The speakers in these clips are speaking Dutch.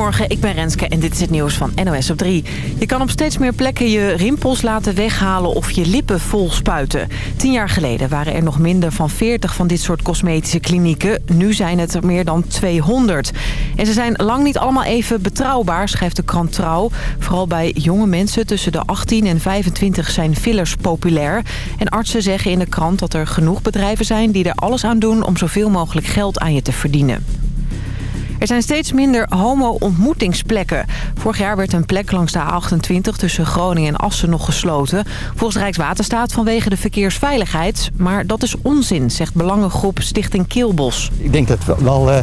Goedemorgen, ik ben Renske en dit is het nieuws van NOS op 3. Je kan op steeds meer plekken je rimpels laten weghalen of je lippen vol spuiten. Tien jaar geleden waren er nog minder van 40 van dit soort cosmetische klinieken. Nu zijn het er meer dan 200. En ze zijn lang niet allemaal even betrouwbaar, schrijft de krant Trouw. Vooral bij jonge mensen tussen de 18 en 25 zijn fillers populair. En artsen zeggen in de krant dat er genoeg bedrijven zijn die er alles aan doen om zoveel mogelijk geld aan je te verdienen. Er zijn steeds minder homo-ontmoetingsplekken. Vorig jaar werd een plek langs de A28 tussen Groningen en Assen nog gesloten. Volgens Rijkswaterstaat vanwege de verkeersveiligheid. Maar dat is onzin, zegt belangengroep Stichting Keelbos. Ik denk dat het wel uh,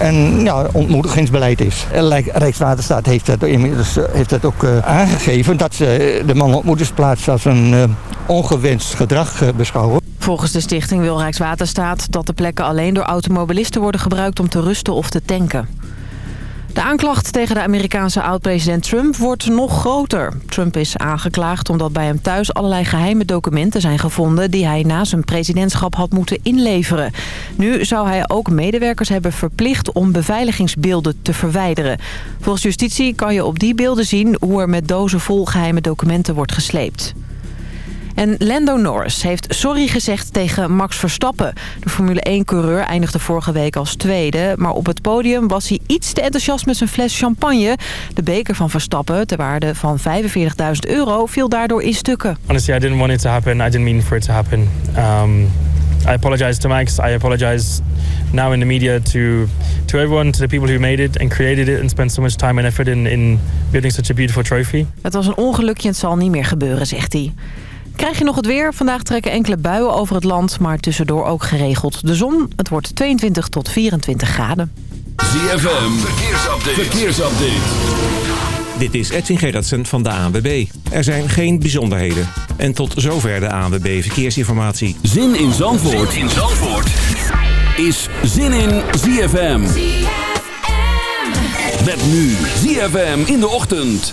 een ja, ontmoedigingsbeleid is. Rijkswaterstaat heeft dat, eh, heeft ook uh, aangegeven... dat ze de man-ontmoetingsplaats als een ongewenst gedrag beschouwen. Volgens de stichting wil Rijkswaterstaat dat de plekken alleen door automobilisten worden gebruikt om te rusten of te tanken. De aanklacht tegen de Amerikaanse oud-president Trump wordt nog groter. Trump is aangeklaagd omdat bij hem thuis allerlei geheime documenten zijn gevonden... die hij na zijn presidentschap had moeten inleveren. Nu zou hij ook medewerkers hebben verplicht om beveiligingsbeelden te verwijderen. Volgens justitie kan je op die beelden zien hoe er met dozen vol geheime documenten wordt gesleept. En Lando Norris heeft sorry gezegd tegen Max Verstappen. De Formule 1-coureur eindigde vorige week als tweede. Maar op het podium was hij iets te enthousiast met zijn fles champagne. De beker van Verstappen, ter waarde van 45.000 euro, viel daardoor in stukken. Honestly, I didn't want it to happen. I didn't mean for it to happen. Um, I apologize to Max. I apologize now in the media to to everyone, to the people who made it and created it and spent so much time and effort in, in building such a beautiful trophy. Het was een ongelukje en het zal niet meer gebeuren, zegt hij. Krijg je nog het weer? Vandaag trekken enkele buien over het land, maar tussendoor ook geregeld de zon. Het wordt 22 tot 24 graden. ZFM, verkeersupdate. verkeersupdate. Dit is Edwin Gerritsen van de ANWB. Er zijn geen bijzonderheden. En tot zover de ANWB Verkeersinformatie. Zin in Zandvoort, zin in Zandvoort. is Zin in ZFM. ZFM. Met nu ZFM in de ochtend.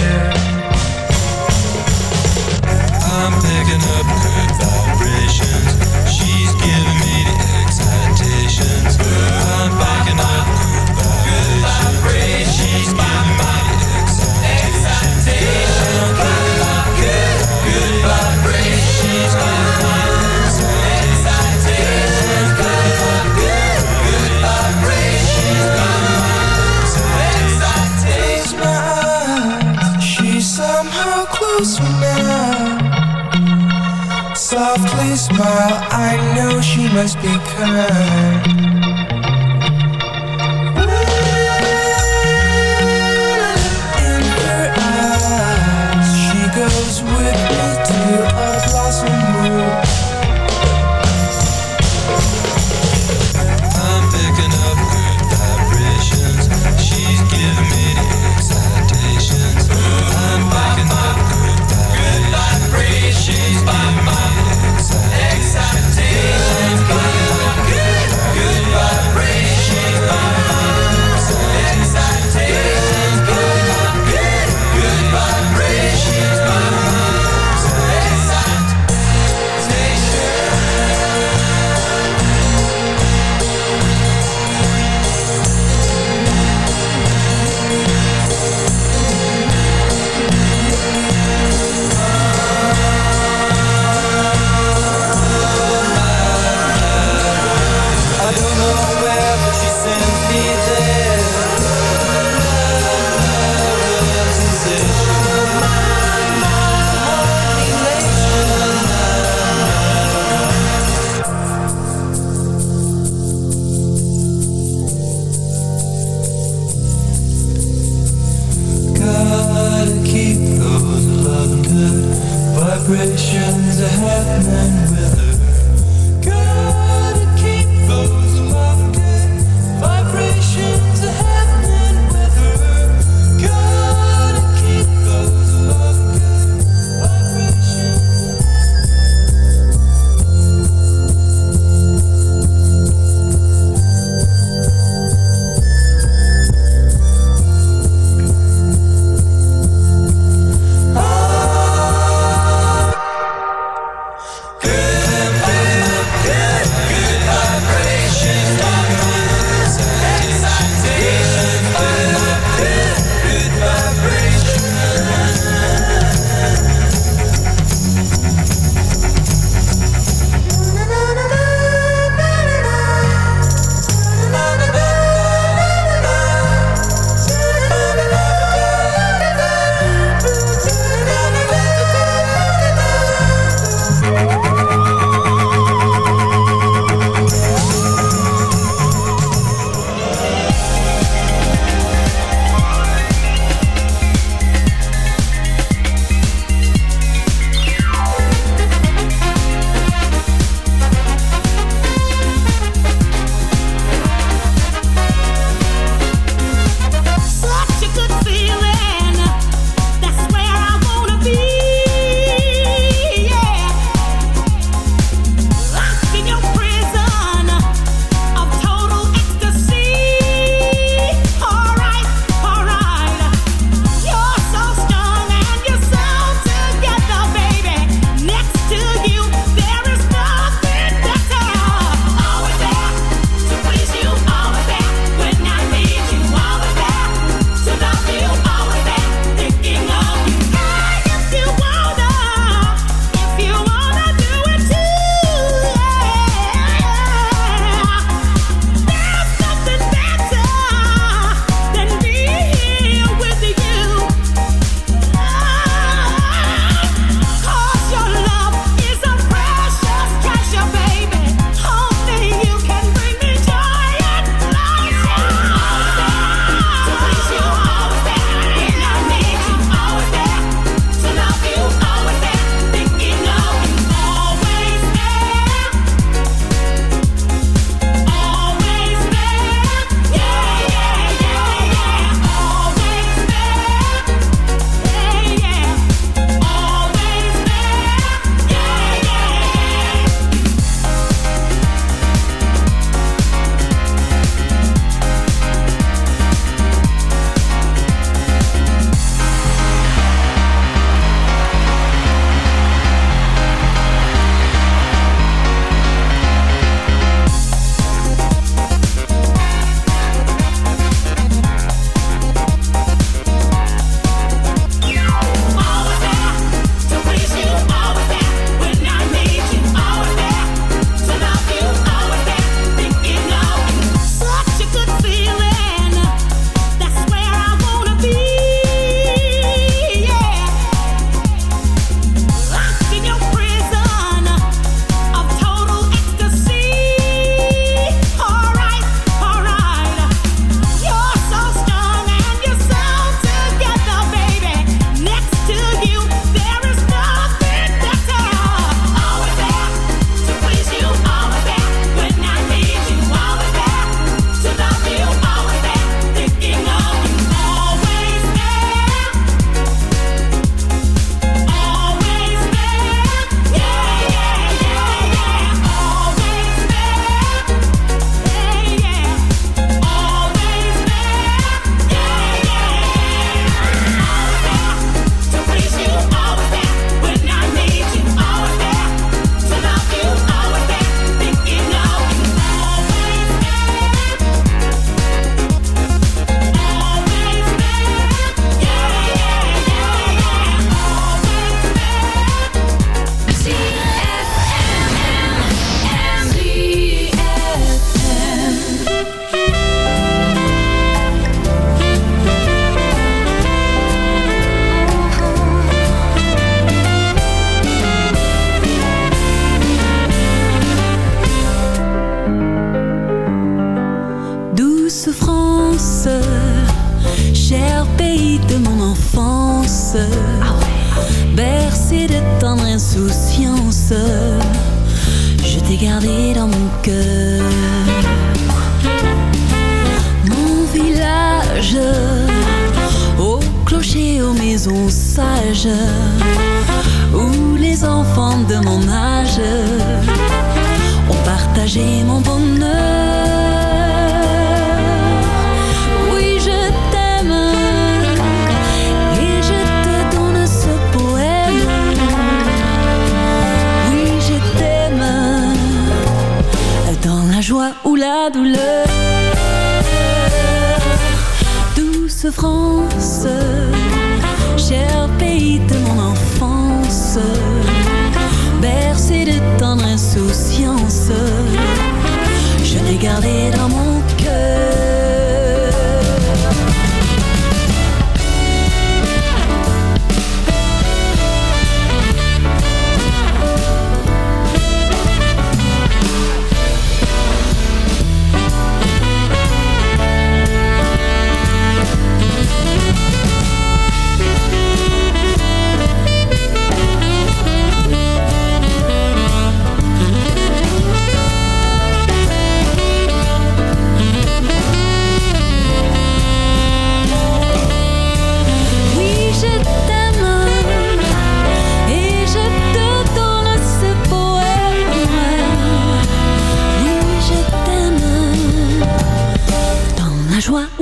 must be kind.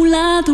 lado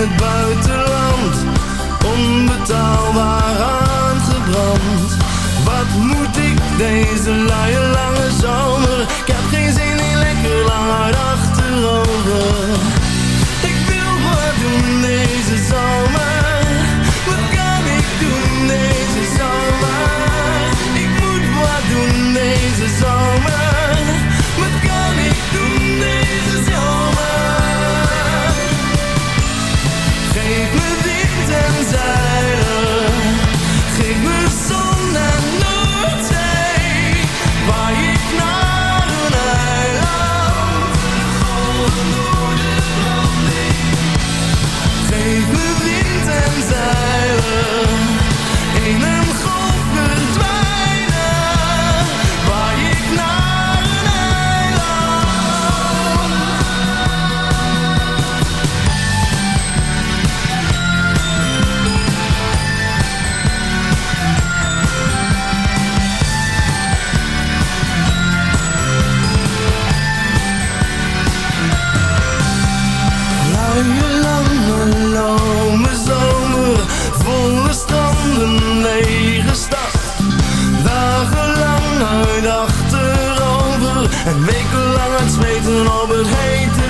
het buitenland. Onbetaalbaar aangebrand. Wat moet ik deze lange zomer? Ik heb geen zin in lekker lang hard achterover. Ik wil wat doen deze zomer. Wat kan ik doen deze zomer? Ik moet wat doen deze zomer.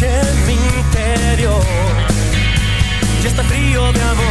noche en mi interior ya está frío de amor.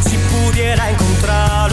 Si pudiera encontrar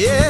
Yeah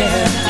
Yeah